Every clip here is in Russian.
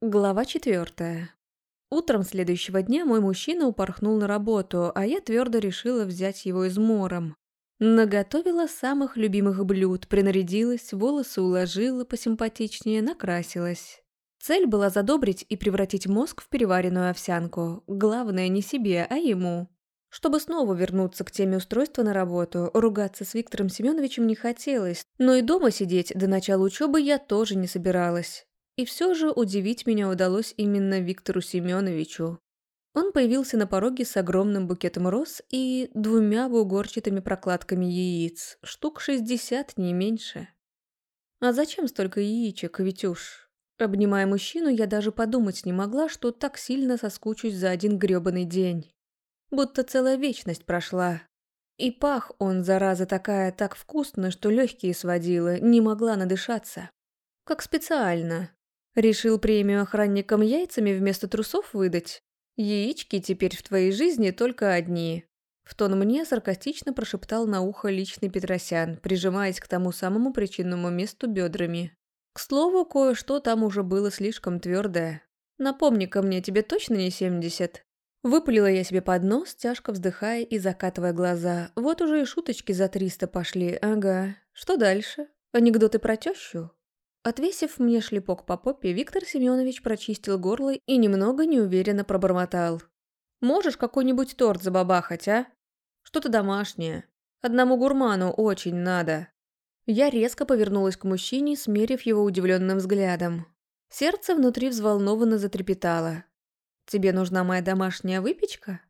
Глава четвертая. Утром следующего дня мой мужчина упорхнул на работу, а я твердо решила взять его измором. Наготовила самых любимых блюд, принарядилась, волосы уложила посимпатичнее, накрасилась. Цель была задобрить и превратить мозг в переваренную овсянку. Главное не себе, а ему. Чтобы снова вернуться к теме устройства на работу, ругаться с Виктором Семеновичем не хотелось, но и дома сидеть до начала учебы я тоже не собиралась. И все же удивить меня удалось именно Виктору Семеновичу. Он появился на пороге с огромным букетом роз и двумя бугорчатыми прокладками яиц, штук шестьдесят, не меньше. А зачем столько яичек, Витюш? Обнимая мужчину, я даже подумать не могла, что так сильно соскучусь за один грёбаный день. Будто целая вечность прошла. И пах он, зараза такая, так вкусно, что легкие сводила, не могла надышаться. Как специально, Решил премию охранникам яйцами вместо трусов выдать? Яички теперь в твоей жизни только одни. В тон мне саркастично прошептал на ухо личный Петросян, прижимаясь к тому самому причинному месту бедрами. К слову, кое-что там уже было слишком твердое. Напомни-ка мне, тебе точно не семьдесят? Выпалила я себе под нос, тяжко вздыхая и закатывая глаза. Вот уже и шуточки за триста пошли, ага. Что дальше? Анекдоты про тещу? Отвесив мне шлепок по попе, Виктор Семенович прочистил горло и немного неуверенно пробормотал. «Можешь какой-нибудь торт забабахать, а? Что-то домашнее. Одному гурману очень надо». Я резко повернулась к мужчине, смерив его удивленным взглядом. Сердце внутри взволнованно затрепетало. «Тебе нужна моя домашняя выпечка?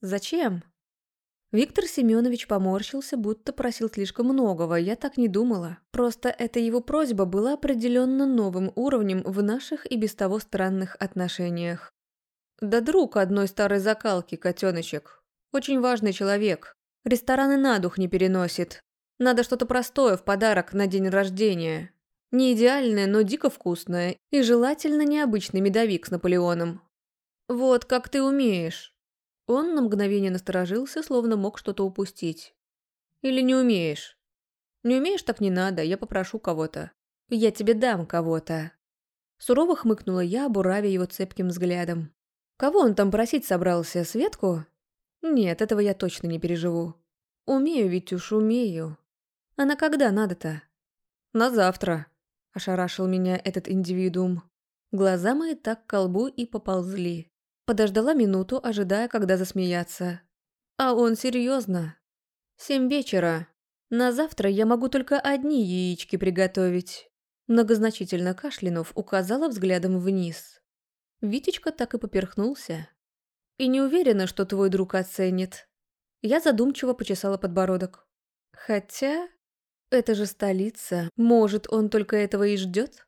Зачем?» Виктор Семенович поморщился, будто просил слишком многого, я так не думала. Просто эта его просьба была определенно новым уровнем в наших и без того странных отношениях. «Да друг одной старой закалки, котеночек. Очень важный человек. Рестораны на дух не переносит. Надо что-то простое в подарок на день рождения. Не идеальное, но дико вкусное. И желательно необычный медовик с Наполеоном. Вот как ты умеешь». Он на мгновение насторожился, словно мог что-то упустить. «Или не умеешь?» «Не умеешь, так не надо, я попрошу кого-то». «Я тебе дам кого-то». Сурово хмыкнула я, буравя его цепким взглядом. «Кого он там просить собрался, Светку?» «Нет, этого я точно не переживу. Умею уж умею. А на когда надо-то?» «На завтра», – ошарашил меня этот индивидуум. Глаза мои так к колбу и поползли. Подождала минуту, ожидая, когда засмеяться. А он серьезно. Семь вечера. На завтра я могу только одни яички приготовить. Многозначительно кашлянув, указала взглядом вниз. Витечка так и поперхнулся. И не уверена, что твой друг оценит. Я задумчиво почесала подбородок. Хотя... Это же столица. Может, он только этого и ждет?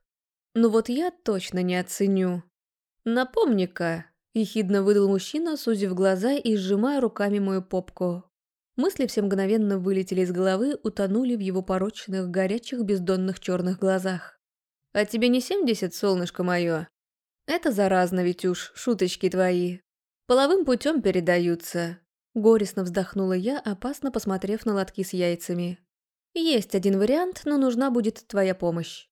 Ну вот я точно не оценю. Напомни-ка, Ехидно выдал мужчина, сузив глаза и сжимая руками мою попку. Мысли все мгновенно вылетели из головы, утонули в его порочных, горячих, бездонных черных глазах. «А тебе не семьдесят, солнышко мое?» «Это заразно, Витюш, шуточки твои. Половым путем передаются». Горестно вздохнула я, опасно посмотрев на лотки с яйцами. «Есть один вариант, но нужна будет твоя помощь».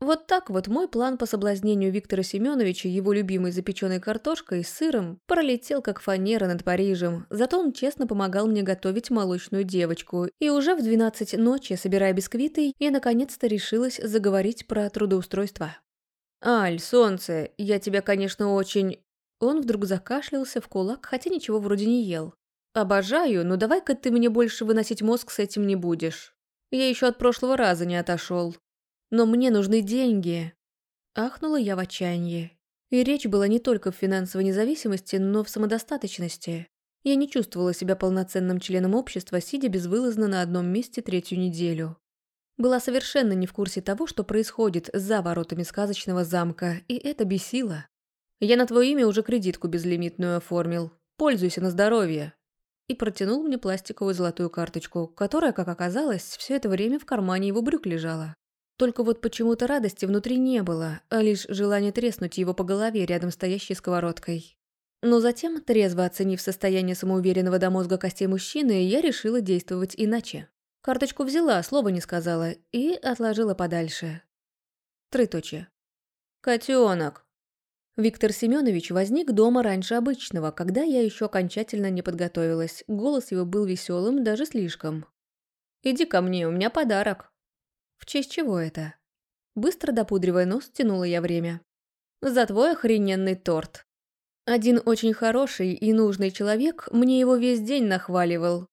Вот так вот мой план по соблазнению Виктора Семеновича его любимой запеченной картошкой с сыром пролетел как фанера над Парижем, зато он честно помогал мне готовить молочную девочку, и уже в 12 ночи, собирая бисквиты, я наконец-то решилась заговорить про трудоустройство. «Аль, солнце, я тебя, конечно, очень...» Он вдруг закашлялся в кулак, хотя ничего вроде не ел. «Обожаю, но давай-ка ты мне больше выносить мозг с этим не будешь. Я еще от прошлого раза не отошел. Но мне нужны деньги. Ахнула я в отчаянии. И речь была не только в финансовой независимости, но в самодостаточности. Я не чувствовала себя полноценным членом общества, сидя безвылазно на одном месте третью неделю. Была совершенно не в курсе того, что происходит за воротами сказочного замка, и это бесило. «Я на твое имя уже кредитку безлимитную оформил. Пользуйся на здоровье». И протянул мне пластиковую золотую карточку, которая, как оказалось, все это время в кармане его брюк лежала. Только вот почему-то радости внутри не было, а лишь желание треснуть его по голове рядом стоящей сковородкой. Но затем, трезво оценив состояние самоуверенного до мозга костей мужчины, я решила действовать иначе. Карточку взяла, слова не сказала, и отложила подальше. Трыточье. «Котенок!» Виктор Семенович возник дома раньше обычного, когда я еще окончательно не подготовилась. Голос его был веселым, даже слишком. «Иди ко мне, у меня подарок». «В честь чего это?» Быстро допудривая нос, тянула я время. «За твой охрененный торт». Один очень хороший и нужный человек мне его весь день нахваливал.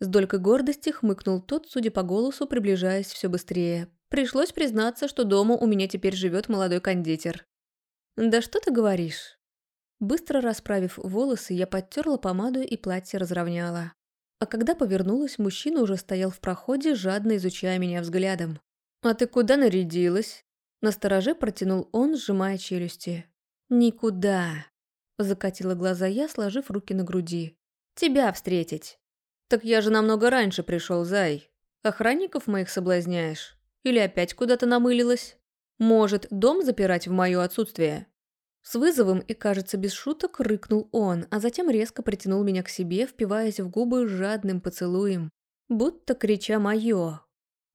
С долькой гордости хмыкнул тот, судя по голосу, приближаясь все быстрее. Пришлось признаться, что дома у меня теперь живет молодой кондитер. «Да что ты говоришь?» Быстро расправив волосы, я подтерла помаду и платье разровняла. А когда повернулась, мужчина уже стоял в проходе, жадно изучая меня взглядом. «А ты куда нарядилась?» Настороже протянул он, сжимая челюсти. «Никуда!» Закатила глаза я, сложив руки на груди. «Тебя встретить!» «Так я же намного раньше пришел, зай. Охранников моих соблазняешь? Или опять куда-то намылилась? Может, дом запирать в мое отсутствие?» С вызовом и, кажется, без шуток рыкнул он, а затем резко притянул меня к себе, впиваясь в губы жадным поцелуем, будто крича «моё».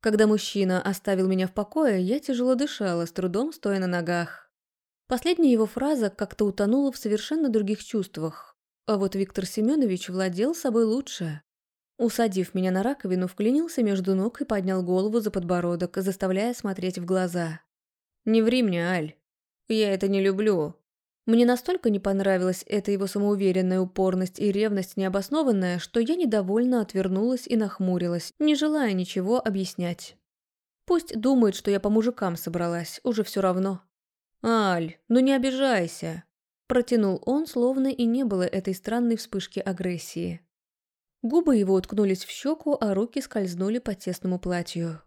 Когда мужчина оставил меня в покое, я тяжело дышала, с трудом стоя на ногах. Последняя его фраза как-то утонула в совершенно других чувствах. А вот Виктор Семенович владел собой лучше. Усадив меня на раковину, вклинился между ног и поднял голову за подбородок, заставляя смотреть в глаза. «Не ври мне, Аль. Я это не люблю». Мне настолько не понравилась эта его самоуверенная упорность и ревность необоснованная, что я недовольно отвернулась и нахмурилась, не желая ничего объяснять. Пусть думает, что я по мужикам собралась, уже все равно. «Аль, ну не обижайся!» Протянул он, словно и не было этой странной вспышки агрессии. Губы его уткнулись в щеку, а руки скользнули по тесному платью.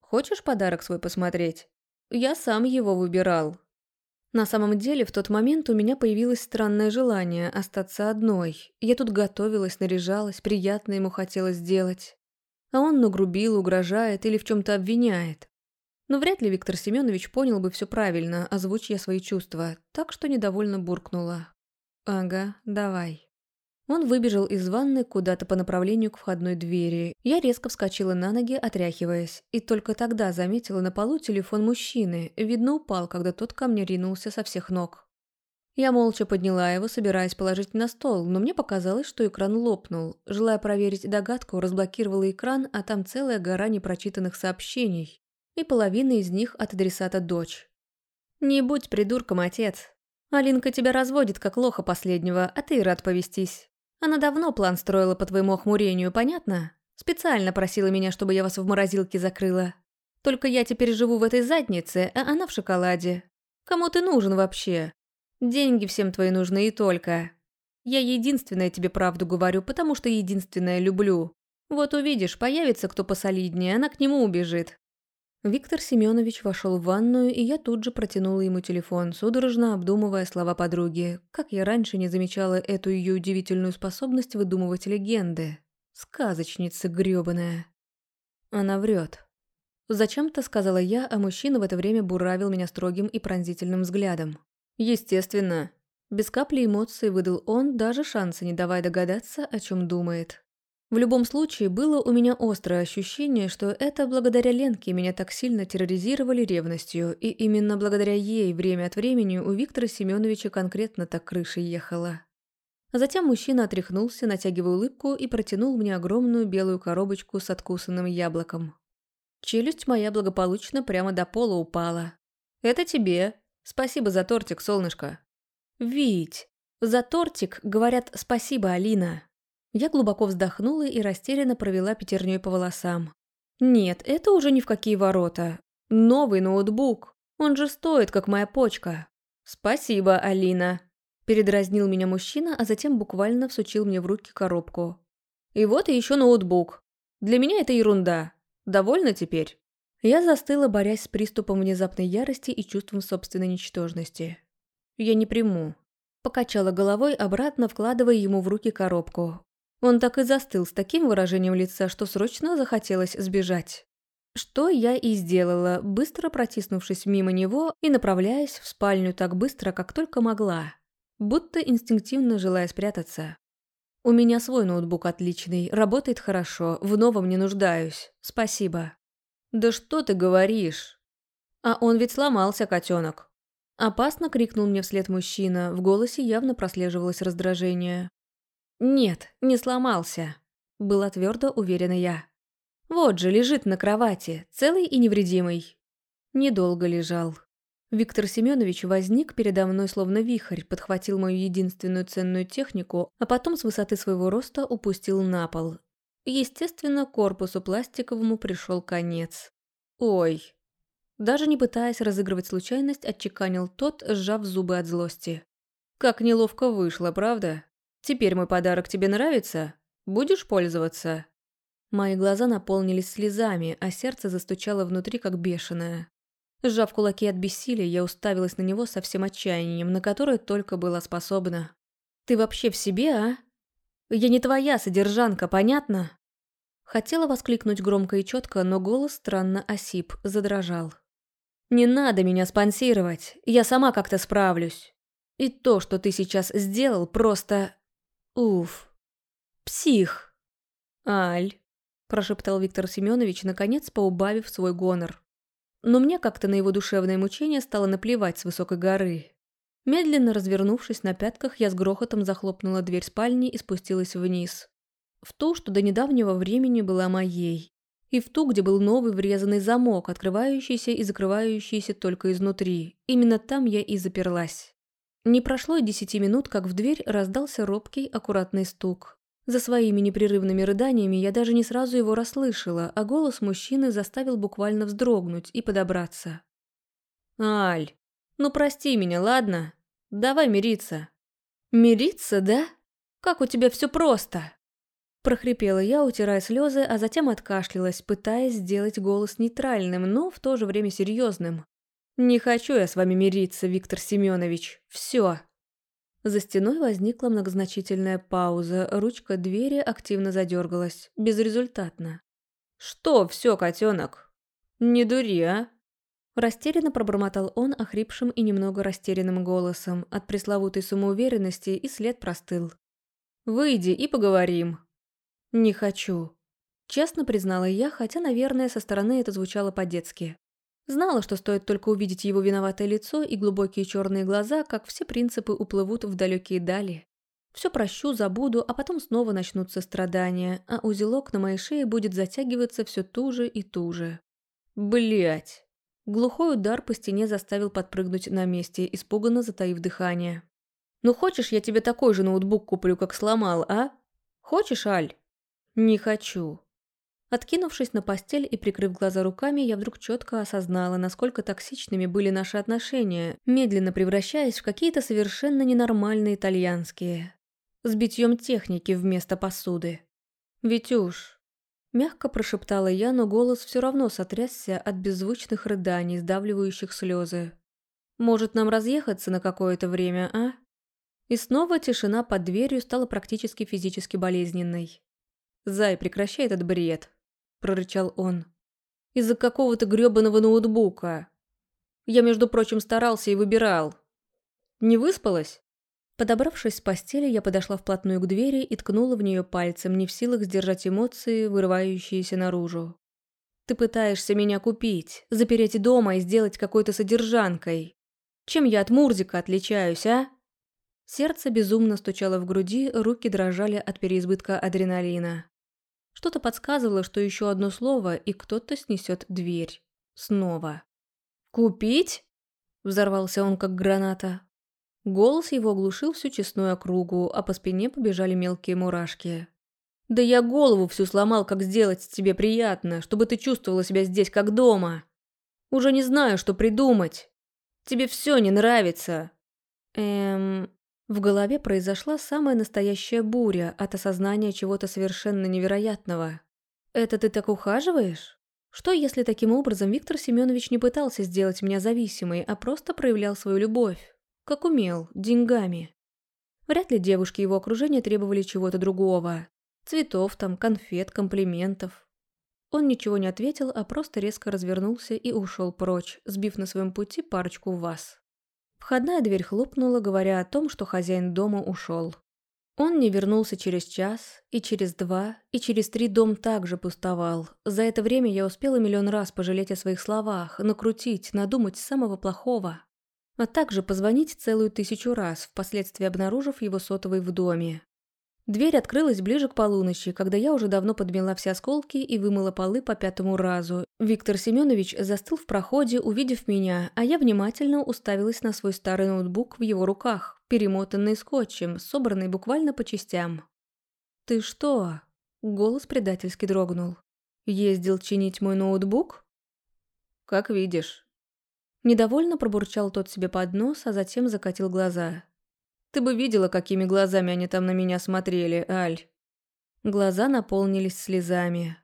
«Хочешь подарок свой посмотреть? Я сам его выбирал». На самом деле, в тот момент у меня появилось странное желание остаться одной. Я тут готовилась, наряжалась, приятно ему хотелось сделать. А он нагрубил, угрожает или в чем-то обвиняет. Но вряд ли Виктор Семенович понял бы все правильно, озвучь я свои чувства, так что недовольно буркнула. «Ага, давай». Он выбежал из ванны куда-то по направлению к входной двери. Я резко вскочила на ноги, отряхиваясь, и только тогда заметила на полу телефон мужчины. Видно, упал, когда тот ко мне ринулся со всех ног. Я молча подняла его, собираясь положить на стол, но мне показалось, что экран лопнул. Желая проверить догадку, разблокировала экран, а там целая гора непрочитанных сообщений и половина из них от адресата дочь. «Не будь придурком, отец. Алинка тебя разводит, как лоха последнего, а ты рад повестись. Она давно план строила по твоему охмурению, понятно? Специально просила меня, чтобы я вас в морозилке закрыла. Только я теперь живу в этой заднице, а она в шоколаде. Кому ты нужен вообще? Деньги всем твои нужны и только. Я единственное тебе правду говорю, потому что единственное люблю. Вот увидишь, появится кто посолиднее, она к нему убежит. Виктор Семенович вошел в ванную, и я тут же протянула ему телефон, судорожно обдумывая слова подруги. Как я раньше не замечала эту ее удивительную способность выдумывать легенды. Сказочница грёбаная. Она врет. Зачем-то сказала я, а мужчина в это время буравил меня строгим и пронзительным взглядом. Естественно. Без капли эмоций выдал он, даже шанса не давая догадаться, о чем думает. В любом случае, было у меня острое ощущение, что это благодаря Ленке меня так сильно терроризировали ревностью, и именно благодаря ей время от времени у Виктора Семеновича конкретно так крыша ехала. Затем мужчина отряхнулся, натягивая улыбку, и протянул мне огромную белую коробочку с откусанным яблоком. Челюсть моя благополучно прямо до пола упала. «Это тебе. Спасибо за тортик, солнышко». «Вить, за тортик говорят спасибо, Алина». Я глубоко вздохнула и растерянно провела пятерней по волосам. Нет, это уже ни в какие ворота. Новый ноутбук. Он же стоит, как моя почка. Спасибо, Алина. Передразнил меня мужчина, а затем буквально всучил мне в руки коробку. И вот и еще ноутбук. Для меня это ерунда. Довольна теперь? Я застыла, борясь с приступом внезапной ярости и чувством собственной ничтожности. Я не приму. Покачала головой, обратно вкладывая ему в руки коробку. Он так и застыл с таким выражением лица, что срочно захотелось сбежать. Что я и сделала, быстро протиснувшись мимо него и направляясь в спальню так быстро, как только могла, будто инстинктивно желая спрятаться. «У меня свой ноутбук отличный, работает хорошо, в новом не нуждаюсь. Спасибо». «Да что ты говоришь?» «А он ведь сломался, котенок». Опасно крикнул мне вслед мужчина, в голосе явно прослеживалось раздражение. «Нет, не сломался», – была твердо уверена я. «Вот же, лежит на кровати, целый и невредимый». Недолго лежал. Виктор Семенович возник передо мной словно вихрь, подхватил мою единственную ценную технику, а потом с высоты своего роста упустил на пол. Естественно, корпусу пластиковому пришел конец. «Ой, даже не пытаясь разыгрывать случайность, отчеканил тот, сжав зубы от злости. «Как неловко вышло, правда? Теперь мой подарок тебе нравится? Будешь пользоваться?» Мои глаза наполнились слезами, а сердце застучало внутри, как бешеное. Сжав кулаки от бессилия, я уставилась на него со всем отчаянием, на которое только была способна. «Ты вообще в себе, а? Я не твоя содержанка, понятно?» Хотела воскликнуть громко и четко, но голос странно осип, задрожал. Не надо меня спонсировать, я сама как-то справлюсь. И то, что ты сейчас сделал, просто... Уф. Псих. Аль, прошептал Виктор Семенович, наконец поубавив свой гонор. Но мне как-то на его душевное мучение стало наплевать с высокой горы. Медленно развернувшись на пятках, я с грохотом захлопнула дверь спальни и спустилась вниз. В ту, что до недавнего времени была моей и в ту, где был новый врезанный замок, открывающийся и закрывающийся только изнутри. Именно там я и заперлась. Не прошло и десяти минут, как в дверь раздался робкий, аккуратный стук. За своими непрерывными рыданиями я даже не сразу его расслышала, а голос мужчины заставил буквально вздрогнуть и подобраться. «Аль, ну прости меня, ладно? Давай мириться». «Мириться, да? Как у тебя все просто!» Прохрипела я, утирая слезы, а затем откашлялась, пытаясь сделать голос нейтральным, но в то же время серьезным. «Не хочу я с вами мириться, Виктор Семенович. Все. За стеной возникла многозначительная пауза, ручка двери активно задергалась, безрезультатно. «Что все, котенок? Не дури, а?» Растерянно пробормотал он охрипшим и немного растерянным голосом. От пресловутой самоуверенности и след простыл. «Выйди и поговорим», «Не хочу», – честно признала я, хотя, наверное, со стороны это звучало по-детски. Знала, что стоит только увидеть его виноватое лицо и глубокие черные глаза, как все принципы уплывут в далекие дали. Все прощу, забуду, а потом снова начнутся страдания, а узелок на моей шее будет затягиваться все туже и туже. Блять! Глухой удар по стене заставил подпрыгнуть на месте, испуганно затаив дыхание. «Ну хочешь, я тебе такой же ноутбук куплю, как сломал, а? Хочешь, Аль?» «Не хочу». Откинувшись на постель и прикрыв глаза руками, я вдруг четко осознала, насколько токсичными были наши отношения, медленно превращаясь в какие-то совершенно ненормальные итальянские. С битьем техники вместо посуды. «Витюш», – мягко прошептала я, но голос все равно сотрясся от беззвучных рыданий, сдавливающих слезы. «Может, нам разъехаться на какое-то время, а?» И снова тишина под дверью стала практически физически болезненной. «Зай, прекращай этот бред», – прорычал он. «Из-за какого-то грёбаного ноутбука. Я, между прочим, старался и выбирал. Не выспалась?» Подобравшись с постели, я подошла вплотную к двери и ткнула в нее пальцем, не в силах сдержать эмоции, вырывающиеся наружу. «Ты пытаешься меня купить, запереть дома и сделать какой-то содержанкой. Чем я от Мурзика отличаюсь, а?» Сердце безумно стучало в груди, руки дрожали от переизбытка адреналина. Что-то подсказывало, что еще одно слово, и кто-то снесет дверь. Снова. «Купить?» – взорвался он, как граната. Голос его оглушил всю честную округу, а по спине побежали мелкие мурашки. «Да я голову всю сломал, как сделать тебе приятно, чтобы ты чувствовала себя здесь как дома. Уже не знаю, что придумать. Тебе все не нравится». Эм... В голове произошла самая настоящая буря от осознания чего-то совершенно невероятного. «Это ты так ухаживаешь?» Что, если таким образом Виктор Семенович не пытался сделать меня зависимой, а просто проявлял свою любовь? Как умел, деньгами. Вряд ли девушки его окружения требовали чего-то другого. Цветов там, конфет, комплиментов. Он ничего не ответил, а просто резко развернулся и ушел прочь, сбив на своем пути парочку вас. Входная дверь хлопнула, говоря о том, что хозяин дома ушел. Он не вернулся через час, и через два, и через три дом также пустовал. За это время я успела миллион раз пожалеть о своих словах, накрутить, надумать самого плохого. а также позвонить целую тысячу раз, впоследствии обнаружив его сотовый в доме. Дверь открылась ближе к полуночи, когда я уже давно подмела все осколки и вымыла полы по пятому разу. Виктор Семенович застыл в проходе, увидев меня, а я внимательно уставилась на свой старый ноутбук в его руках, перемотанный скотчем, собранный буквально по частям. «Ты что?» – голос предательски дрогнул. «Ездил чинить мой ноутбук?» «Как видишь». Недовольно пробурчал тот себе под нос, а затем закатил глаза. Ты бы видела, какими глазами они там на меня смотрели, Аль. Глаза наполнились слезами.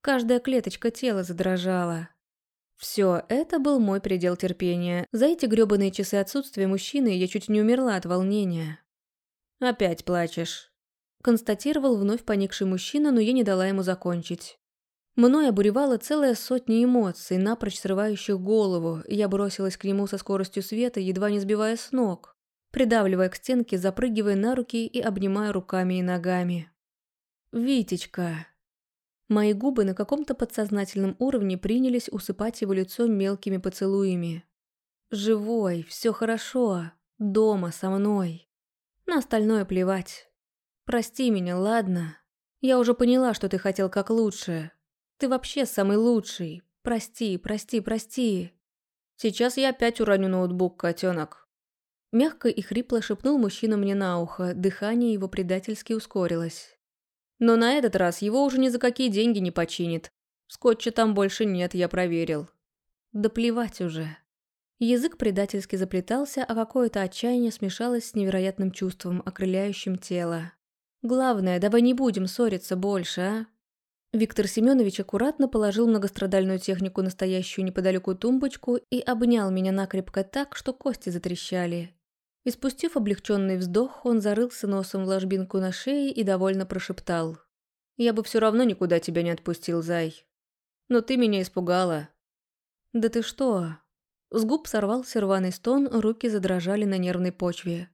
Каждая клеточка тела задрожала. Все, это был мой предел терпения. За эти грёбаные часы отсутствия мужчины я чуть не умерла от волнения. «Опять плачешь», – констатировал вновь поникший мужчина, но я не дала ему закончить. Мной обуревала целая сотня эмоций, напрочь срывающих голову, и я бросилась к нему со скоростью света, едва не сбивая с ног придавливая к стенке, запрыгивая на руки и обнимая руками и ногами. «Витечка!» Мои губы на каком-то подсознательном уровне принялись усыпать его лицо мелкими поцелуями. «Живой, все хорошо, дома, со мной. На остальное плевать. Прости меня, ладно? Я уже поняла, что ты хотел как лучше. Ты вообще самый лучший. Прости, прости, прости. Сейчас я опять уроню ноутбук, котенок. Мягко и хрипло шепнул мужчина мне на ухо, дыхание его предательски ускорилось. Но на этот раз его уже ни за какие деньги не починит. Скотча там больше нет, я проверил. Да плевать уже. Язык предательски заплетался, а какое-то отчаяние смешалось с невероятным чувством, окрыляющим тело. Главное, давай не будем ссориться больше, а? Виктор Семенович аккуратно положил многострадальную технику настоящую неподалеку тумбочку и обнял меня накрепко так, что кости затрещали. Испустив облегченный вздох, он зарылся носом в ложбинку на шее и довольно прошептал. «Я бы все равно никуда тебя не отпустил, зай. Но ты меня испугала». «Да ты что?» С губ сорвался рваный стон, руки задрожали на нервной почве.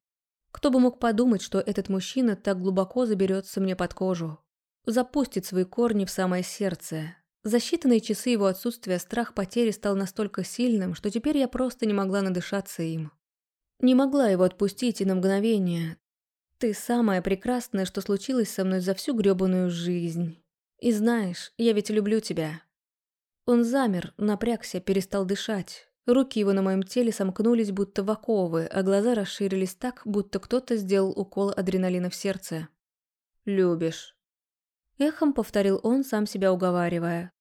Кто бы мог подумать, что этот мужчина так глубоко заберется мне под кожу. Запустит свои корни в самое сердце. За считанные часы его отсутствия страх потери стал настолько сильным, что теперь я просто не могла надышаться им. Не могла его отпустить и на мгновение. Ты самое прекрасное, что случилось со мной за всю грёбаную жизнь. И знаешь, я ведь люблю тебя. Он замер, напрягся, перестал дышать. Руки его на моем теле сомкнулись, будто в оковы, а глаза расширились так, будто кто-то сделал укол адреналина в сердце. «Любишь». Эхом повторил он, сам себя уговаривая.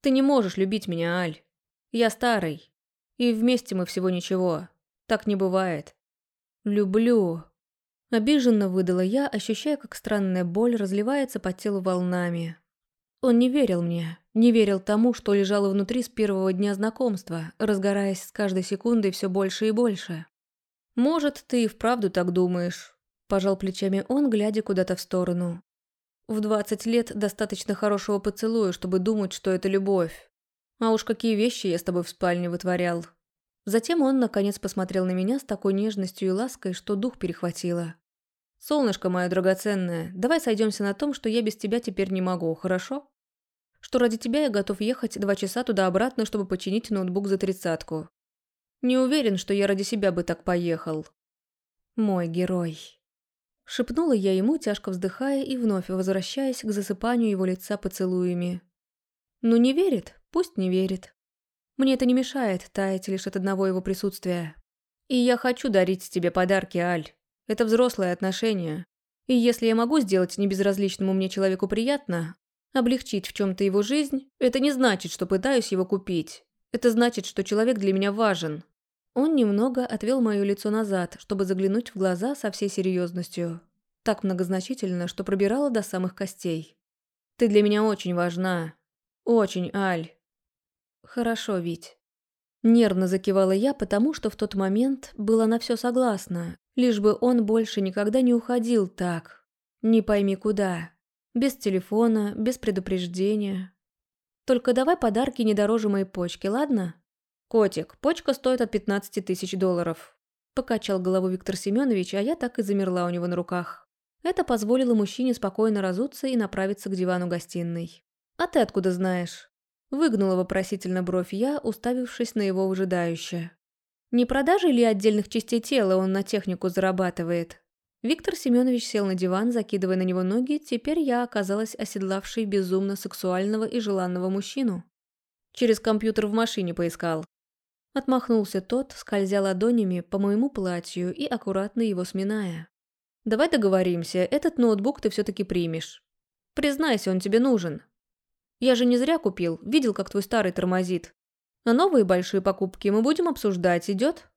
«Ты не можешь любить меня, Аль. Я старый. И вместе мы всего ничего. Так не бывает. Люблю. Обиженно выдала я, ощущая, как странная боль разливается по телу волнами. Он не верил мне, не верил тому, что лежало внутри с первого дня знакомства, разгораясь с каждой секундой все больше и больше. «Может, ты и вправду так думаешь», – пожал плечами он, глядя куда-то в сторону. «В двадцать лет достаточно хорошего поцелуя, чтобы думать, что это любовь. А уж какие вещи я с тобой в спальне вытворял. Затем он, наконец, посмотрел на меня с такой нежностью и лаской, что дух перехватило. «Солнышко мое драгоценное, давай сойдемся на том, что я без тебя теперь не могу, хорошо? Что ради тебя я готов ехать два часа туда-обратно, чтобы починить ноутбук за тридцатку. Не уверен, что я ради себя бы так поехал». «Мой герой». Шепнула я ему, тяжко вздыхая и вновь возвращаясь к засыпанию его лица поцелуями. «Ну не верит? Пусть не верит. Мне это не мешает таять лишь от одного его присутствия. И я хочу дарить тебе подарки, Аль. Это взрослые отношения. И если я могу сделать небезразличному мне человеку приятно, облегчить в чем-то его жизнь, это не значит, что пытаюсь его купить. Это значит, что человек для меня важен. Он немного отвел мое лицо назад, чтобы заглянуть в глаза со всей серьезностью. Так многозначительно, что пробирало до самых костей. Ты для меня очень важна. Очень, Аль. «Хорошо, Вить». Нервно закивала я, потому что в тот момент была на все согласна, лишь бы он больше никогда не уходил так. Не пойми куда. Без телефона, без предупреждения. Только давай подарки не дороже моей почки, ладно? Котик, почка стоит от 15 тысяч долларов. Покачал голову Виктор Семенович, а я так и замерла у него на руках. Это позволило мужчине спокойно разуться и направиться к дивану гостиной. «А ты откуда знаешь?» Выгнула вопросительно бровь я, уставившись на его выжидающе. Не продажей ли отдельных частей тела он на технику зарабатывает? Виктор Семенович сел на диван, закидывая на него ноги, теперь я оказалась оседлавшей безумно сексуального и желанного мужчину. Через компьютер в машине поискал. Отмахнулся тот, скользя ладонями по моему платью и аккуратно его сминая. «Давай договоримся, этот ноутбук ты все-таки примешь. Признайся, он тебе нужен. Я же не зря купил, видел, как твой старый тормозит. А новые большие покупки мы будем обсуждать, идет?»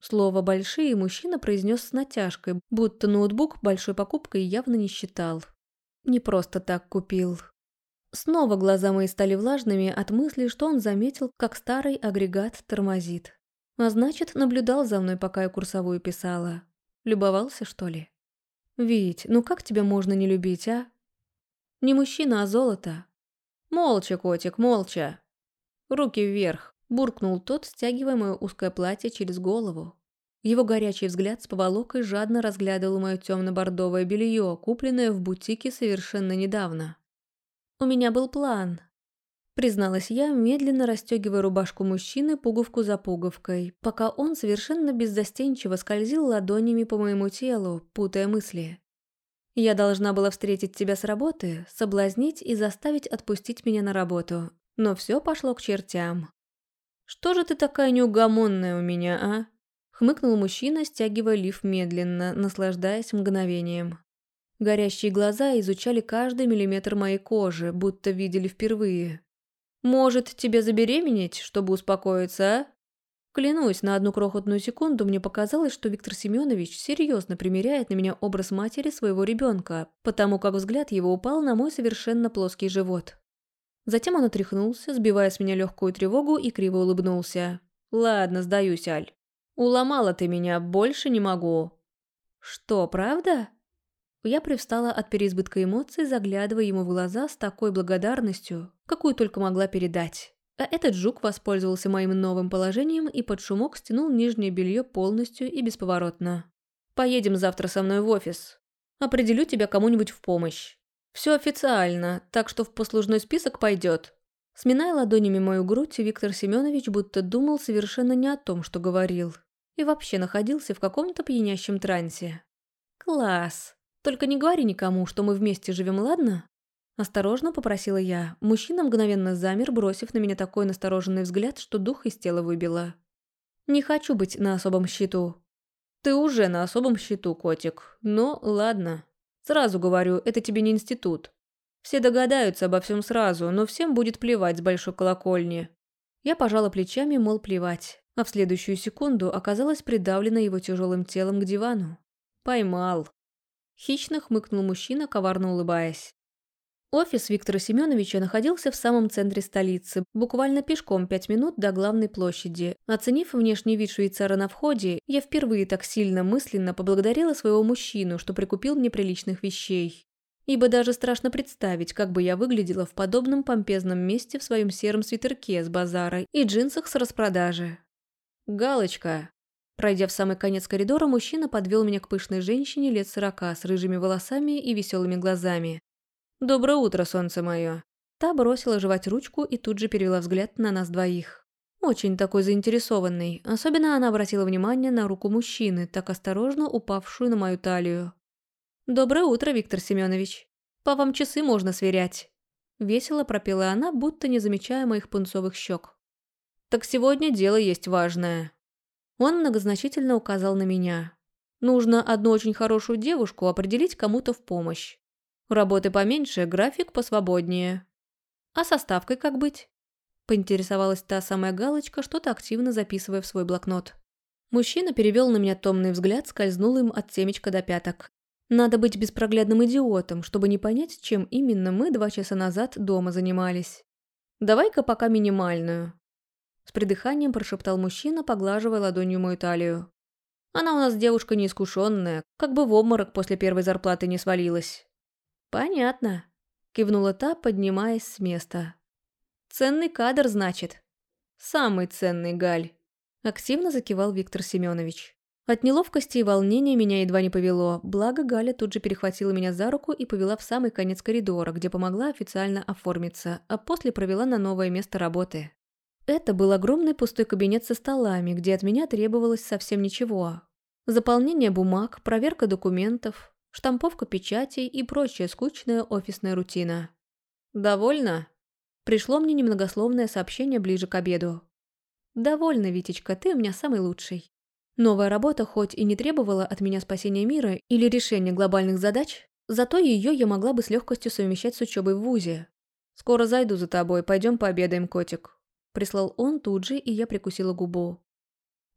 Слово «большие» мужчина произнес с натяжкой, будто ноутбук большой покупкой явно не считал. Не просто так купил. Снова глаза мои стали влажными от мысли, что он заметил, как старый агрегат тормозит. А значит, наблюдал за мной, пока я курсовую писала. Любовался, что ли? Вить, ну как тебя можно не любить, а? Не мужчина, а золото. Молча, котик, молча. Руки вверх, буркнул тот, стягивая мое узкое платье через голову. Его горячий взгляд с поволокой жадно разглядывал мое темно-бордовое белье, купленное в бутике совершенно недавно. «У меня был план», — призналась я, медленно расстегивая рубашку мужчины пуговку за пуговкой, пока он совершенно беззастенчиво скользил ладонями по моему телу, путая мысли. «Я должна была встретить тебя с работы, соблазнить и заставить отпустить меня на работу, но все пошло к чертям». «Что же ты такая неугомонная у меня, а?» — хмыкнул мужчина, стягивая лиф медленно, наслаждаясь мгновением. Горящие глаза изучали каждый миллиметр моей кожи, будто видели впервые. «Может, тебе забеременеть, чтобы успокоиться, а?» Клянусь, на одну крохотную секунду мне показалось, что Виктор Семенович серьезно примеряет на меня образ матери своего ребенка, потому как взгляд его упал на мой совершенно плоский живот. Затем он отряхнулся, сбивая с меня легкую тревогу и криво улыбнулся. «Ладно, сдаюсь, Аль. Уломала ты меня, больше не могу». «Что, правда?» Я привстала от переизбытка эмоций, заглядывая ему в глаза с такой благодарностью, какую только могла передать. А этот жук воспользовался моим новым положением и под шумок стянул нижнее белье полностью и бесповоротно. «Поедем завтра со мной в офис. Определю тебя кому-нибудь в помощь. Все официально, так что в послужной список пойдет». Сминая ладонями мою грудь, Виктор Семенович будто думал совершенно не о том, что говорил. И вообще находился в каком-то пьянящем трансе. «Класс!» Только не говори никому, что мы вместе живем, ладно?» Осторожно попросила я. Мужчина мгновенно замер, бросив на меня такой настороженный взгляд, что дух из тела выбило. «Не хочу быть на особом счету». «Ты уже на особом счету, котик. Но ладно. Сразу говорю, это тебе не институт. Все догадаются обо всем сразу, но всем будет плевать с большой колокольни». Я пожала плечами, мол, плевать, а в следующую секунду оказалась придавлена его тяжелым телом к дивану. Поймал. Хищно хмыкнул мужчина, коварно улыбаясь. Офис Виктора Семеновича находился в самом центре столицы, буквально пешком пять минут до главной площади. Оценив внешний вид швейцара на входе, я впервые так сильно мысленно поблагодарила своего мужчину, что прикупил мне приличных вещей. Ибо даже страшно представить, как бы я выглядела в подобном помпезном месте в своем сером свитерке с базара и джинсах с распродажи. «Галочка!» Пройдя в самый конец коридора, мужчина подвел меня к пышной женщине лет сорока с рыжими волосами и веселыми глазами. «Доброе утро, солнце мое!» Та бросила жевать ручку и тут же перевела взгляд на нас двоих. Очень такой заинтересованный. Особенно она обратила внимание на руку мужчины, так осторожно упавшую на мою талию. «Доброе утро, Виктор Семенович. По вам часы можно сверять». Весело пропела она, будто не замечая моих пунцовых щек. «Так сегодня дело есть важное». Он многозначительно указал на меня. Нужно одну очень хорошую девушку определить кому-то в помощь. Работы поменьше, график посвободнее. А составкой как быть? Поинтересовалась та самая галочка, что-то активно записывая в свой блокнот. Мужчина перевел на меня томный взгляд, скользнул им от семечка до пяток. Надо быть беспроглядным идиотом, чтобы не понять, чем именно мы два часа назад дома занимались. Давай-ка пока минимальную. С придыханием прошептал мужчина, поглаживая ладонью мою талию. Она у нас девушка неискушенная, как бы в обморок после первой зарплаты не свалилась. Понятно. Кивнула та, поднимаясь с места. Ценный кадр, значит. Самый ценный, Галь. Активно закивал Виктор Семенович. От неловкости и волнения меня едва не повело, благо Галя тут же перехватила меня за руку и повела в самый конец коридора, где помогла официально оформиться, а после провела на новое место работы. Это был огромный пустой кабинет со столами, где от меня требовалось совсем ничего. Заполнение бумаг, проверка документов, штамповка печатей и прочая скучная офисная рутина. «Довольно?» Пришло мне немногословное сообщение ближе к обеду. «Довольно, Витечка, ты у меня самый лучший». Новая работа хоть и не требовала от меня спасения мира или решения глобальных задач, зато ее я могла бы с легкостью совмещать с учебой в ВУЗе. «Скоро зайду за тобой, пойдем пообедаем, котик», Прислал он тут же, и я прикусила губу.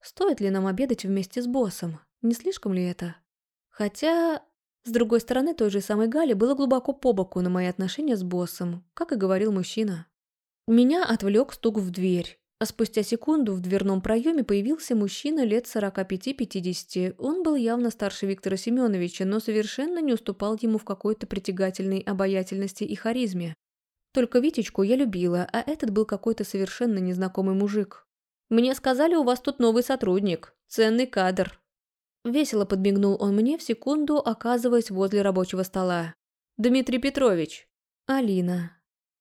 Стоит ли нам обедать вместе с боссом? Не слишком ли это? Хотя, с другой стороны, той же самой Гали было глубоко по боку на мои отношения с боссом, как и говорил мужчина. Меня отвлек стук в дверь, а спустя секунду в дверном проеме появился мужчина лет 45-50. Он был явно старше Виктора Семеновича, но совершенно не уступал ему в какой-то притягательной обаятельности и харизме. Только Витечку я любила, а этот был какой-то совершенно незнакомый мужик. «Мне сказали, у вас тут новый сотрудник. Ценный кадр». Весело подмигнул он мне в секунду, оказываясь возле рабочего стола. «Дмитрий Петрович». «Алина».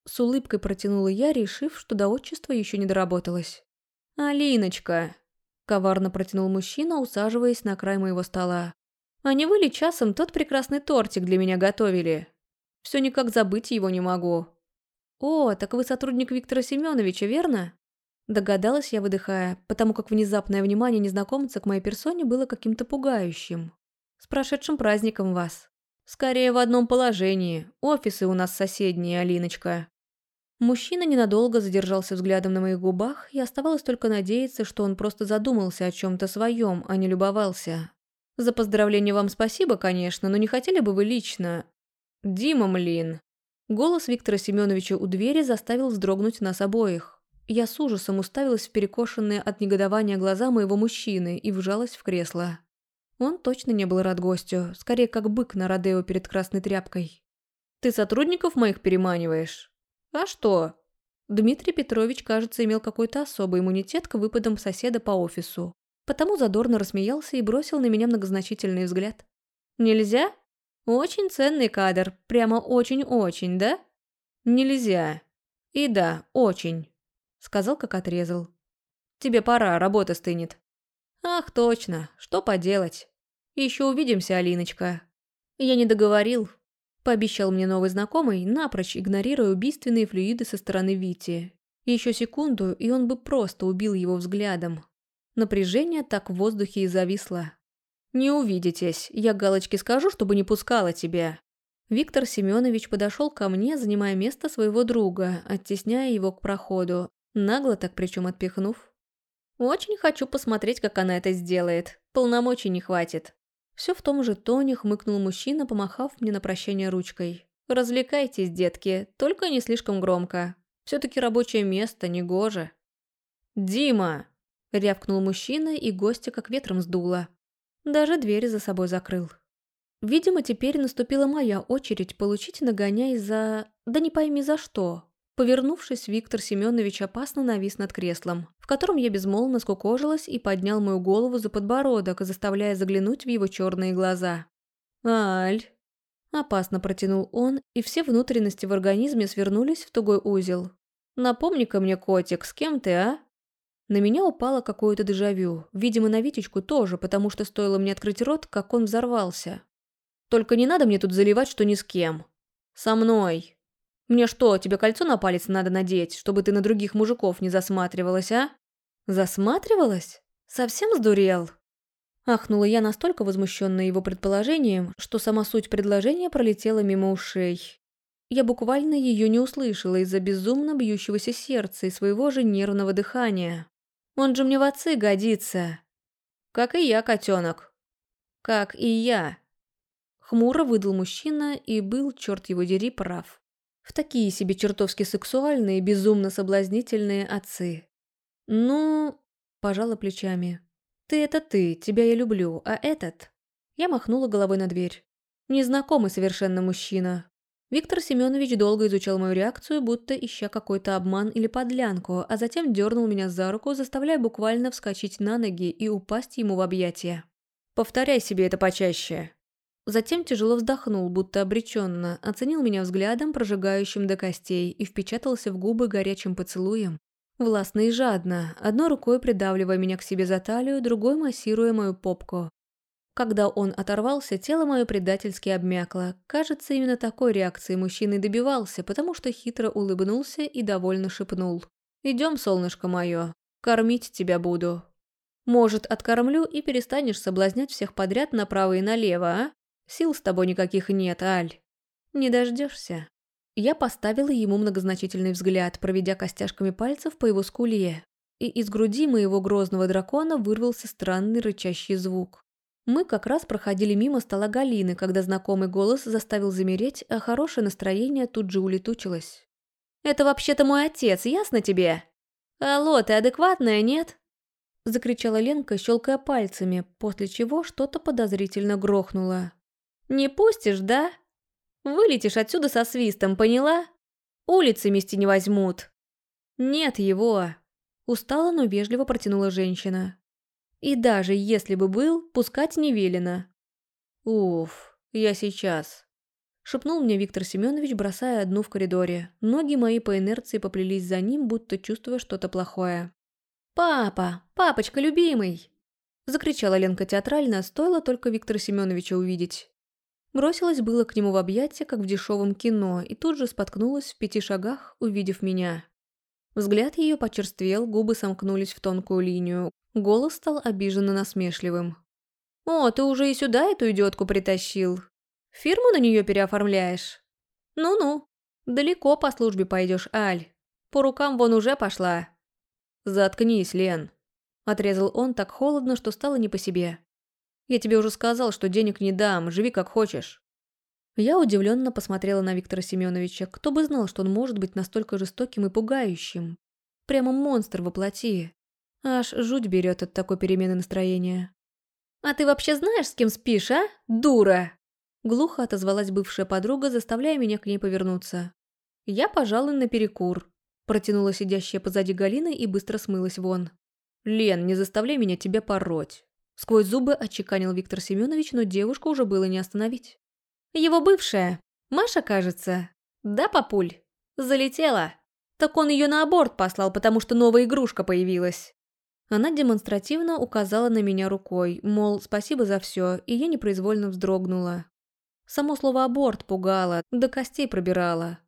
С улыбкой протянула я, решив, что до отчества еще не доработалась. «Алиночка», – коварно протянул мужчина, усаживаясь на край моего стола. «А не вы ли часом тот прекрасный тортик для меня готовили? Все никак забыть его не могу». «О, так вы сотрудник Виктора Семеновича, верно?» Догадалась я, выдыхая, потому как внезапное внимание незнакомца к моей персоне было каким-то пугающим. «С прошедшим праздником вас!» «Скорее в одном положении. Офисы у нас соседние, Алиночка». Мужчина ненадолго задержался взглядом на моих губах, и оставалось только надеяться, что он просто задумался о чем-то своем, а не любовался. «За поздравление вам спасибо, конечно, но не хотели бы вы лично...» «Дима Млин», Голос Виктора Семеновича у двери заставил вздрогнуть нас обоих. Я с ужасом уставилась в перекошенные от негодования глаза моего мужчины и вжалась в кресло. Он точно не был рад гостю, скорее как бык на Родео перед красной тряпкой. «Ты сотрудников моих переманиваешь?» «А что?» Дмитрий Петрович, кажется, имел какой-то особый иммунитет к выпадам соседа по офису. Потому задорно рассмеялся и бросил на меня многозначительный взгляд. «Нельзя?» Очень ценный кадр, прямо очень-очень, да? Нельзя. И да, очень. Сказал, как отрезал. Тебе пора, работа стынет. Ах, точно, что поделать. Еще увидимся, Алиночка. Я не договорил. Пообещал мне новый знакомый, напрочь игнорируя убийственные флюиды со стороны Вити. Еще секунду, и он бы просто убил его взглядом. Напряжение так в воздухе и зависло. «Не увидитесь. Я галочке скажу, чтобы не пускала тебя». Виктор Семенович подошел ко мне, занимая место своего друга, оттесняя его к проходу, нагло так причем отпихнув. «Очень хочу посмотреть, как она это сделает. Полномочий не хватит». Все в том же тоне хмыкнул мужчина, помахав мне на прощание ручкой. «Развлекайтесь, детки, только не слишком громко. Все-таки рабочее место, не гоже». «Дима!» – рявкнул мужчина, и гостя как ветром сдуло. Даже двери за собой закрыл. Видимо, теперь наступила моя очередь получить нагоняй за... Да не пойми за что. Повернувшись, Виктор Семенович опасно навис над креслом, в котором я безмолвно скукожилась и поднял мою голову за подбородок, заставляя заглянуть в его черные глаза. «Аль!» Опасно протянул он, и все внутренности в организме свернулись в тугой узел. «Напомни-ка мне, котик, с кем ты, а?» На меня упало какое-то дежавю, видимо, на Витечку тоже, потому что стоило мне открыть рот, как он взорвался. «Только не надо мне тут заливать, что ни с кем. Со мной. Мне что, тебе кольцо на палец надо надеть, чтобы ты на других мужиков не засматривалась, а?» «Засматривалась? Совсем сдурел?» Ахнула я настолько возмущенная его предположением, что сама суть предложения пролетела мимо ушей. Я буквально ее не услышала из-за безумно бьющегося сердца и своего же нервного дыхания. Он же мне в отцы годится. Как и я, котенок. Как и я. Хмуро выдал мужчина и был, черт его дери, прав. В такие себе чертовски сексуальные, безумно соблазнительные отцы. Ну, пожала плечами. Ты это ты, тебя я люблю, а этот... Я махнула головой на дверь. Незнакомый совершенно мужчина, Виктор Семенович долго изучал мою реакцию, будто ища какой-то обман или подлянку, а затем дернул меня за руку, заставляя буквально вскочить на ноги и упасть ему в объятия. «Повторяй себе это почаще». Затем тяжело вздохнул, будто обреченно, оценил меня взглядом, прожигающим до костей, и впечатался в губы горячим поцелуем. Властно и жадно, одной рукой придавливая меня к себе за талию, другой массируя мою попку. Когда он оторвался, тело мое предательски обмякло. Кажется, именно такой реакции мужчина и добивался, потому что хитро улыбнулся и довольно шепнул. «Идем, солнышко мое, кормить тебя буду. Может, откормлю и перестанешь соблазнять всех подряд направо и налево, а? Сил с тобой никаких нет, Аль. Не дождешься». Я поставила ему многозначительный взгляд, проведя костяшками пальцев по его скуле, и из груди моего грозного дракона вырвался странный рычащий звук. Мы как раз проходили мимо стола Галины, когда знакомый голос заставил замереть, а хорошее настроение тут же улетучилось. «Это вообще-то мой отец, ясно тебе?» «Алло, ты адекватная, нет?» Закричала Ленка, щелкая пальцами, после чего что-то подозрительно грохнуло. «Не пустишь, да?» Вылетишь отсюда со свистом, поняла? Улицы мести не возьмут. Нет его. Устала, но вежливо протянула женщина. И даже если бы был, пускать не велено. Уф, я сейчас. Шепнул мне Виктор Семенович, бросая одну в коридоре. Ноги мои по инерции поплелись за ним, будто чувствуя что-то плохое. «Папа! Папочка любимый!» Закричала Ленка театрально, стоило только Виктора Семеновича увидеть. Бросилась было к нему в объятия, как в дешевом кино, и тут же споткнулась в пяти шагах, увидев меня. Взгляд ее почерствел, губы сомкнулись в тонкую линию, голос стал обиженно насмешливым. «О, ты уже и сюда эту идиотку притащил? Фирму на нее переоформляешь? Ну-ну, далеко по службе пойдешь, Аль. По рукам вон уже пошла». «Заткнись, Лен», – отрезал он так холодно, что стало не по себе. Я тебе уже сказал, что денег не дам, живи как хочешь». Я удивленно посмотрела на Виктора Семеновича. Кто бы знал, что он может быть настолько жестоким и пугающим. Прямо монстр воплоти. Аж жуть берет от такой перемены настроения. «А ты вообще знаешь, с кем спишь, а? Дура!» Глухо отозвалась бывшая подруга, заставляя меня к ней повернуться. Я, пожалуй, наперекур. Протянула сидящая позади Галина и быстро смылась вон. «Лен, не заставляй меня тебя пороть. Сквозь зубы отчеканил Виктор Семенович, но девушку уже было не остановить. «Его бывшая. Маша, кажется. Да, папуль? Залетела. Так он ее на аборт послал, потому что новая игрушка появилась». Она демонстративно указала на меня рукой, мол, спасибо за все, и я непроизвольно вздрогнула. Само слово «аборт» пугало, до костей пробирало.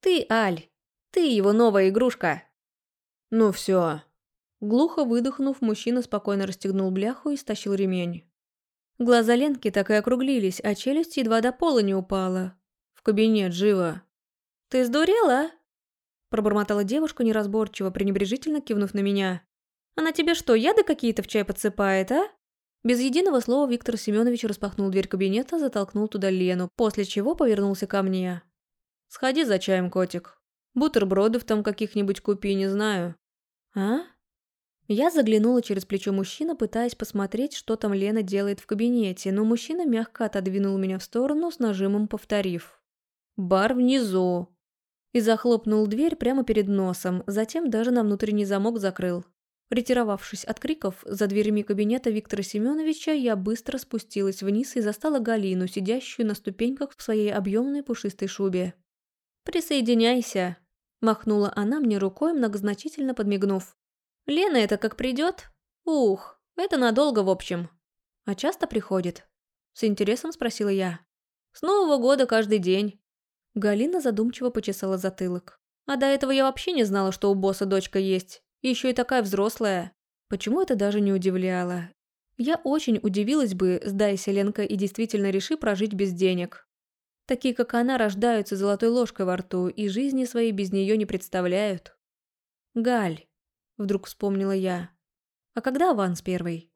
«Ты, Аль, ты его новая игрушка!» «Ну все, Глухо выдохнув, мужчина спокойно расстегнул бляху и стащил ремень. Глаза Ленки так и округлились, а челюсть едва до пола не упала. «В кабинет, живо!» «Ты сдурела?» Пробормотала девушка неразборчиво, пренебрежительно кивнув на меня. «Она тебе что, яды какие-то в чай подсыпает, а?» Без единого слова Виктор Семенович распахнул дверь кабинета, затолкнул туда Лену, после чего повернулся ко мне. «Сходи за чаем, котик. Бутербродов там каких-нибудь купи, не знаю». «А?» Я заглянула через плечо мужчины, пытаясь посмотреть, что там Лена делает в кабинете, но мужчина мягко отодвинул меня в сторону с нажимом повторив. «Бар внизу!» И захлопнул дверь прямо перед носом, затем даже на внутренний замок закрыл. Ретировавшись от криков за дверями кабинета Виктора Семеновича, я быстро спустилась вниз и застала Галину, сидящую на ступеньках в своей объемной пушистой шубе. «Присоединяйся!» – махнула она мне рукой, многозначительно подмигнув. Лена это как придет? Ух, это надолго в общем. А часто приходит? С интересом спросила я. С Нового года каждый день. Галина задумчиво почесала затылок. А до этого я вообще не знала, что у босса дочка есть. Еще и такая взрослая. Почему это даже не удивляло? Я очень удивилась бы, сдайся Ленка и действительно реши прожить без денег. Такие, как она, рождаются золотой ложкой во рту и жизни своей без нее не представляют. Галь, Вдруг вспомнила я. А когда аванс первый?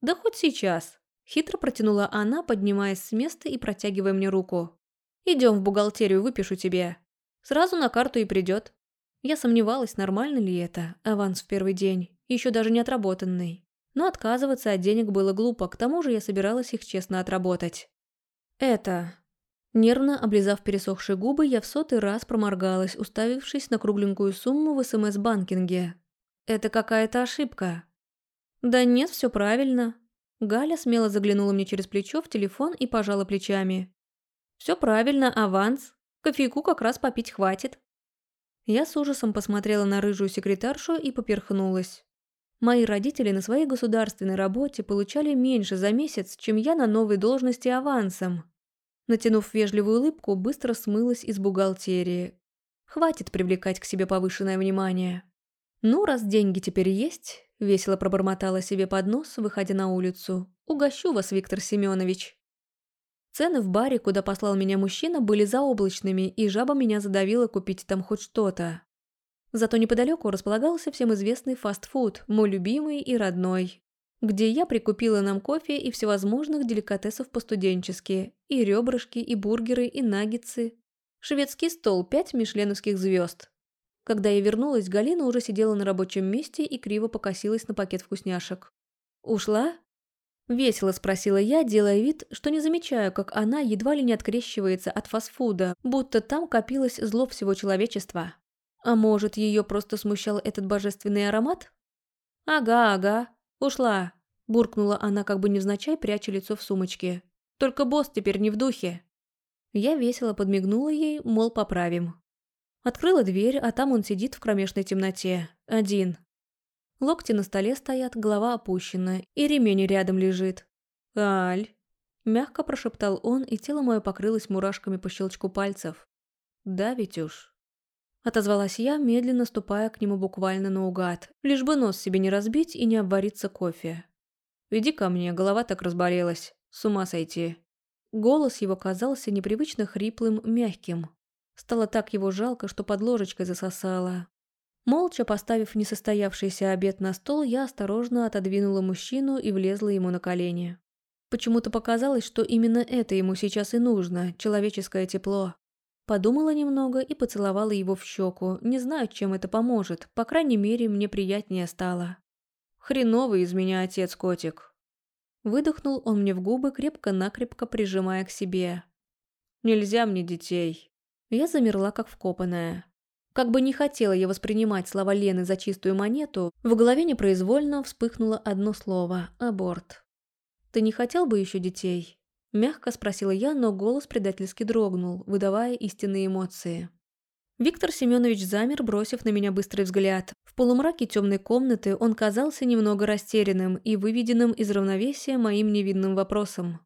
Да хоть сейчас. Хитро протянула она, поднимаясь с места и протягивая мне руку. Идем в бухгалтерию, выпишу тебе. Сразу на карту и придет. Я сомневалась, нормально ли это, аванс в первый день, еще даже не отработанный. Но отказываться от денег было глупо, к тому же я собиралась их честно отработать. Это... Нервно облизав пересохшие губы, я в сотый раз проморгалась, уставившись на кругленькую сумму в СМС-банкинге, это какая-то ошибка. Да нет, все правильно. Галя смело заглянула мне через плечо в телефон и пожала плечами. Все правильно, аванс. Кофейку как раз попить хватит. Я с ужасом посмотрела на рыжую секретаршу и поперхнулась. Мои родители на своей государственной работе получали меньше за месяц, чем я на новой должности авансом. Натянув вежливую улыбку, быстро смылась из бухгалтерии. Хватит привлекать к себе повышенное внимание. Ну, раз деньги теперь есть, весело пробормотала себе под нос, выходя на улицу. Угощу вас, Виктор Семенович. Цены в баре, куда послал меня мужчина, были заоблачными, и жаба меня задавила купить там хоть что-то. Зато неподалеку располагался всем известный фастфуд, мой любимый и родной, где я прикупила нам кофе и всевозможных деликатесов по-студенчески, и ребрышки, и бургеры, и наггетсы. Шведский стол, пять мишленовских звезд. Когда я вернулась, Галина уже сидела на рабочем месте и криво покосилась на пакет вкусняшек. «Ушла?» Весело спросила я, делая вид, что не замечаю, как она едва ли не открещивается от фастфуда, будто там копилось зло всего человечества. А может, ее просто смущал этот божественный аромат? «Ага, ага, ушла», – буркнула она как бы невзначай, пряча лицо в сумочке. «Только босс теперь не в духе». Я весело подмигнула ей, мол, поправим. Открыла дверь, а там он сидит в кромешной темноте. Один. Локти на столе стоят, голова опущена, и ремень рядом лежит. «Аль!» Мягко прошептал он, и тело мое покрылось мурашками по щелчку пальцев. «Да, Витюш?» Отозвалась я, медленно ступая к нему буквально наугад, лишь бы нос себе не разбить и не обвариться кофе. «Иди ко мне, голова так разболелась. С ума сойти». Голос его казался непривычно хриплым, мягким. Стало так его жалко, что под ложечкой засосало. Молча поставив несостоявшийся обед на стол, я осторожно отодвинула мужчину и влезла ему на колени. Почему-то показалось, что именно это ему сейчас и нужно – человеческое тепло. Подумала немного и поцеловала его в щеку. Не знаю, чем это поможет, по крайней мере, мне приятнее стало. «Хреновый из меня отец, котик!» Выдохнул он мне в губы, крепко-накрепко прижимая к себе. «Нельзя мне детей!» Я замерла, как вкопанная. Как бы не хотела я воспринимать слова Лены за чистую монету, в голове непроизвольно вспыхнуло одно слово – аборт. «Ты не хотел бы еще детей?» Мягко спросила я, но голос предательски дрогнул, выдавая истинные эмоции. Виктор Семенович замер, бросив на меня быстрый взгляд. В полумраке темной комнаты он казался немного растерянным и выведенным из равновесия моим невинным вопросом.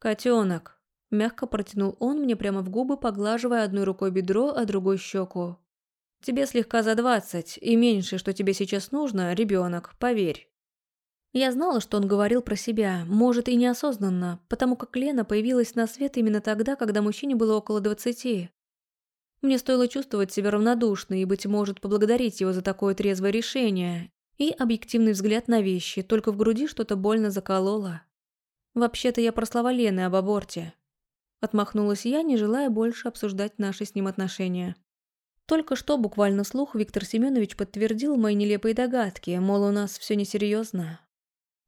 «Котенок», – мягко протянул он мне прямо в губы, поглаживая одной рукой бедро, а другой щеку. Тебе слегка за двадцать, и меньше, что тебе сейчас нужно, ребенок, поверь. Я знала, что он говорил про себя, может и неосознанно, потому как Лена появилась на свет именно тогда, когда мужчине было около двадцати. Мне стоило чувствовать себя равнодушной и, быть может, поблагодарить его за такое трезвое решение и объективный взгляд на вещи, только в груди что-то больно закололо. Вообще-то я про слова Лены об аборте. Отмахнулась я, не желая больше обсуждать наши с ним отношения. Только что буквально слух Виктор Семенович подтвердил мои нелепые догадки, мол, у нас все несерьезно.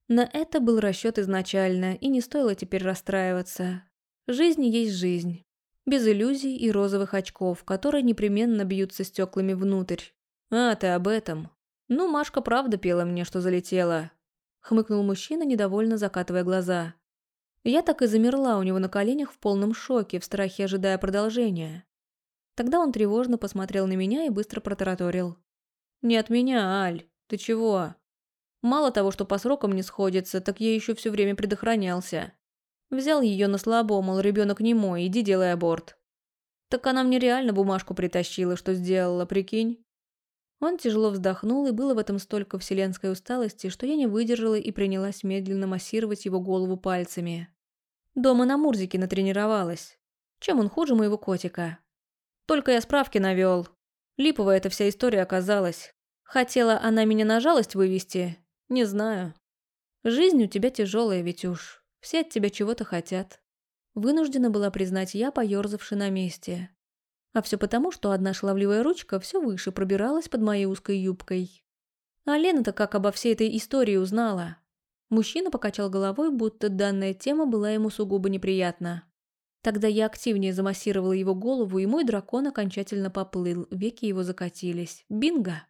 На это был расчет изначально, и не стоило теперь расстраиваться. Жизнь есть жизнь. Без иллюзий и розовых очков, которые непременно бьются стеклами внутрь. А, ты об этом. Ну, Машка правда пела мне, что залетела. Хмыкнул мужчина, недовольно закатывая глаза. Я так и замерла у него на коленях в полном шоке, в страхе ожидая продолжения. Тогда он тревожно посмотрел на меня и быстро протараторил. «Не от меня, Аль. Ты чего? Мало того, что по срокам не сходится, так я еще все время предохранялся. Взял ее на слабо, мол, ребенок не мой, иди делай аборт. Так она мне реально бумажку притащила, что сделала, прикинь?» Он тяжело вздохнул, и было в этом столько вселенской усталости, что я не выдержала и принялась медленно массировать его голову пальцами. Дома на Мурзике натренировалась. Чем он хуже моего котика? Только я справки навел. Липовая эта вся история оказалась. Хотела она меня на жалость вывести? Не знаю. Жизнь у тебя тяжелая, Витюш. Все от тебя чего-то хотят. Вынуждена была признать я, поерзавши на месте. А все потому, что одна шаловливая ручка все выше пробиралась под моей узкой юбкой. А Лена-то как обо всей этой истории узнала? Мужчина покачал головой, будто данная тема была ему сугубо неприятна. Тогда я активнее замассировала его голову, и мой дракон окончательно поплыл, веки его закатились. Бинго!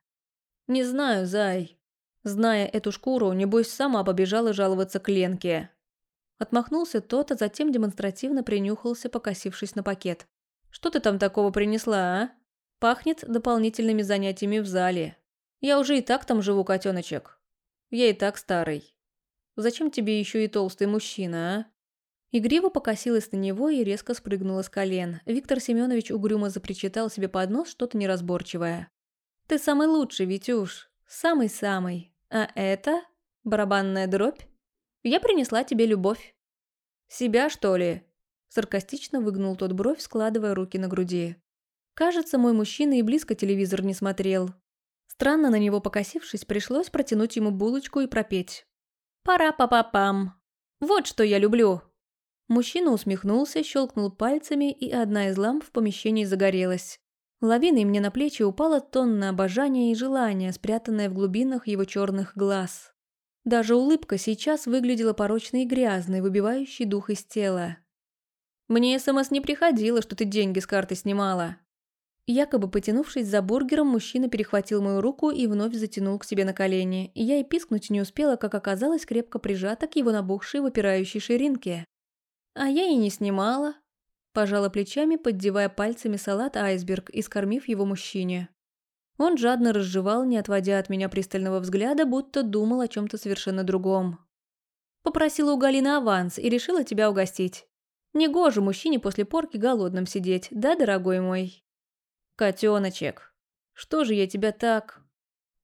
«Не знаю, Зай. Зная эту шкуру, небось, сама побежала жаловаться к Ленке». Отмахнулся тот, а затем демонстративно принюхался, покосившись на пакет. «Что ты там такого принесла, а?» Пахнет дополнительными занятиями в зале. Я уже и так там живу, котеночек. Я и так старый. Зачем тебе еще и толстый мужчина, а? Игриво покосилась на него и резко спрыгнула с колен. Виктор Семенович угрюмо запричитал себе под нос что-то неразборчивое. «Ты самый лучший, Витюш. Самый-самый. А это? Барабанная дробь? Я принесла тебе любовь». «Себя, что ли?» Саркастично выгнул тот бровь, складывая руки на груди. Кажется, мой мужчина и близко телевизор не смотрел. Странно на него покосившись, пришлось протянуть ему булочку и пропеть. «Пара-па-па-пам! Вот что я люблю!» Мужчина усмехнулся, щелкнул пальцами, и одна из ламп в помещении загорелась. Лавиной мне на плечи упала тонна обожания и желания, спрятанная в глубинах его черных глаз. Даже улыбка сейчас выглядела порочной и грязной, выбивающей дух из тела. «Мне СМС не приходило, что ты деньги с карты снимала». Якобы потянувшись за бургером, мужчина перехватил мою руку и вновь затянул к себе на колени, я и пискнуть не успела, как оказалось крепко прижата к его набухшей выпирающей ширинке. А я и не снимала. Пожала плечами, поддевая пальцами салат айсберг и скормив его мужчине. Он жадно разжевал, не отводя от меня пристального взгляда, будто думал о чем-то совершенно другом. Попросила у Галины аванс и решила тебя угостить. Негоже мужчине после порки голодным сидеть, да, дорогой мой? Котеночек, что же я тебя так...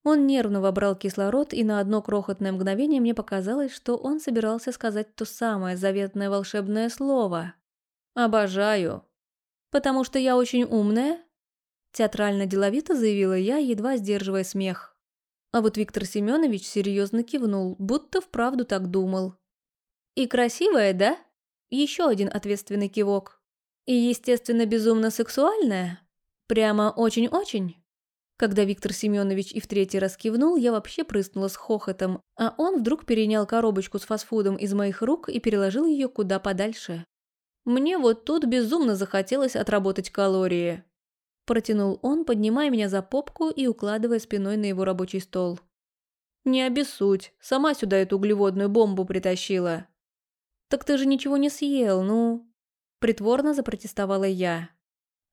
Он нервно вобрал кислород, и на одно крохотное мгновение мне показалось, что он собирался сказать то самое заветное волшебное слово. «Обожаю». «Потому что я очень умная?» Театрально-деловито заявила я, едва сдерживая смех. А вот Виктор Семенович серьезно кивнул, будто вправду так думал. «И красивая, да?» Еще один ответственный кивок. «И, естественно, безумно сексуальная?» «Прямо очень-очень?» Когда Виктор Семенович и в третий раз кивнул, я вообще прыснула с хохотом, а он вдруг перенял коробочку с фастфудом из моих рук и переложил ее куда подальше. Мне вот тут безумно захотелось отработать калории. Протянул он, поднимая меня за попку и укладывая спиной на его рабочий стол. «Не обессудь, сама сюда эту углеводную бомбу притащила». «Так ты же ничего не съел, ну...» Притворно запротестовала я.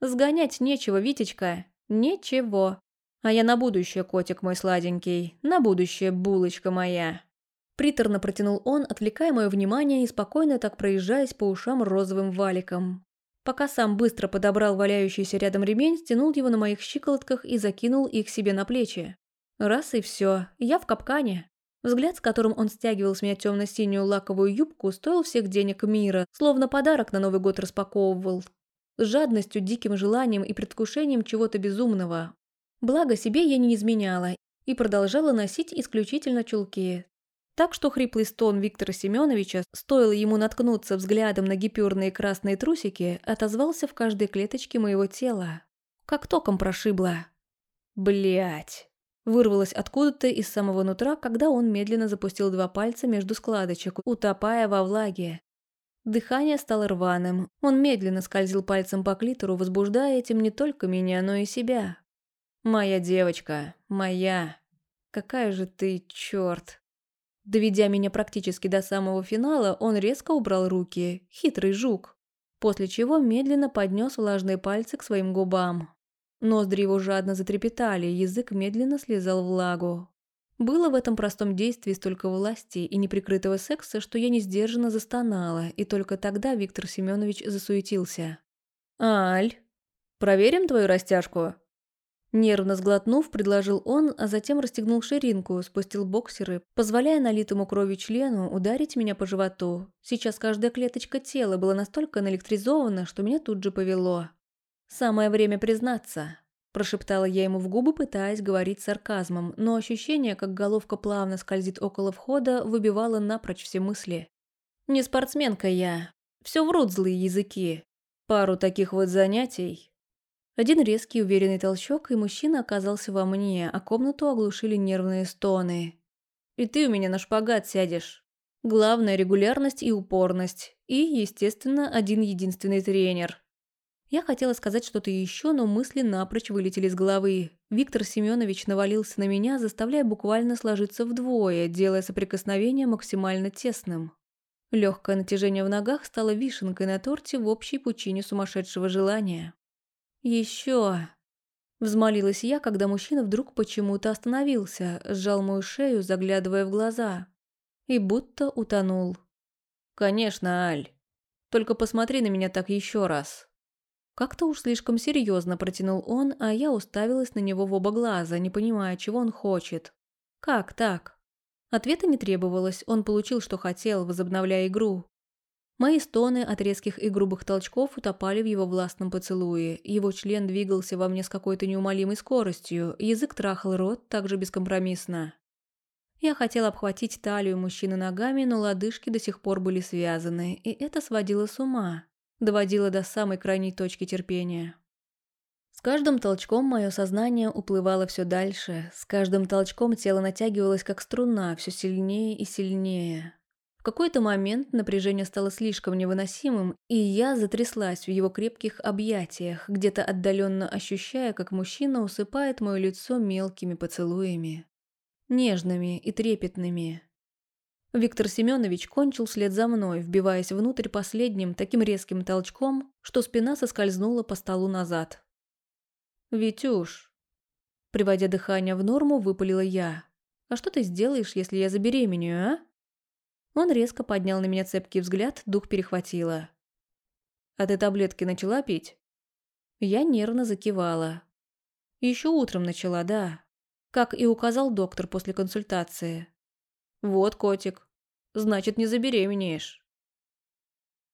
«Сгонять нечего, Витечка, ничего». А я на будущее, котик мой сладенький, на будущее, булочка моя. Приторно протянул он, отвлекая мое внимание и спокойно так проезжаясь по ушам розовым валиком. Пока сам быстро подобрал валяющийся рядом ремень, стянул его на моих щиколотках и закинул их себе на плечи. Раз и все, я в капкане. Взгляд, с которым он стягивал с меня темно-синюю лаковую юбку, стоил всех денег мира, словно подарок на Новый год распаковывал. С жадностью, диким желанием и предвкушением чего-то безумного. Благо себе я не изменяла и продолжала носить исключительно чулки. Так что хриплый стон Виктора Семеновича, стоило ему наткнуться взглядом на гипюрные красные трусики, отозвался в каждой клеточке моего тела. Как током прошибло. Блять. Вырвалось откуда-то из самого нутра, когда он медленно запустил два пальца между складочек, утопая во влаге. Дыхание стало рваным. Он медленно скользил пальцем по клитору, возбуждая этим не только меня, но и себя. «Моя девочка, моя. Какая же ты, черт!» Доведя меня практически до самого финала, он резко убрал руки, хитрый жук, после чего медленно поднес влажные пальцы к своим губам. Ноздри его жадно затрепетали, язык медленно слезал влагу. Было в этом простом действии столько власти и неприкрытого секса, что я несдержанно застонала, и только тогда Виктор Семенович засуетился. «Аль, проверим твою растяжку?» Нервно сглотнув, предложил он, а затем расстегнул ширинку, спустил боксеры, позволяя налитому крови члену ударить меня по животу. Сейчас каждая клеточка тела была настолько наэлектризована, что меня тут же повело. «Самое время признаться», – прошептала я ему в губы, пытаясь говорить сарказмом, но ощущение, как головка плавно скользит около входа, выбивало напрочь все мысли. «Не спортсменка я. Все врут злые языки. Пару таких вот занятий, один резкий уверенный толчок, и мужчина оказался во мне, а комнату оглушили нервные стоны. «И ты у меня на шпагат сядешь». Главное – регулярность и упорность. И, естественно, один единственный тренер. Я хотела сказать что-то еще, но мысли напрочь вылетели из головы. Виктор Семенович навалился на меня, заставляя буквально сложиться вдвое, делая соприкосновение максимально тесным. Легкое натяжение в ногах стало вишенкой на торте в общей пучине сумасшедшего желания. Еще. Взмолилась я, когда мужчина вдруг почему-то остановился, сжал мою шею, заглядывая в глаза. И будто утонул. «Конечно, Аль. Только посмотри на меня так еще раз». Как-то уж слишком серьезно протянул он, а я уставилась на него в оба глаза, не понимая, чего он хочет. Как так? Ответа не требовалось, он получил, что хотел, возобновляя игру. Мои стоны от резких и грубых толчков утопали в его властном поцелуе. Его член двигался во мне с какой-то неумолимой скоростью, язык трахал рот также бескомпромиссно. Я хотела обхватить талию мужчины ногами, но лодыжки до сих пор были связаны, и это сводило с ума, доводило до самой крайней точки терпения. С каждым толчком мое сознание уплывало все дальше, с каждым толчком тело натягивалось как струна, все сильнее и сильнее какой-то момент напряжение стало слишком невыносимым, и я затряслась в его крепких объятиях, где-то отдаленно ощущая, как мужчина усыпает мое лицо мелкими поцелуями. Нежными и трепетными. Виктор Семенович кончил след за мной, вбиваясь внутрь последним таким резким толчком, что спина соскользнула по столу назад. «Витюш», приводя дыхание в норму, выпалила я. «А что ты сделаешь, если я забеременею, а?» Он резко поднял на меня цепкий взгляд, дух перехватило. «А ты таблетки начала пить?» Я нервно закивала. Еще утром начала, да. Как и указал доктор после консультации. «Вот, котик. Значит, не забеременеешь».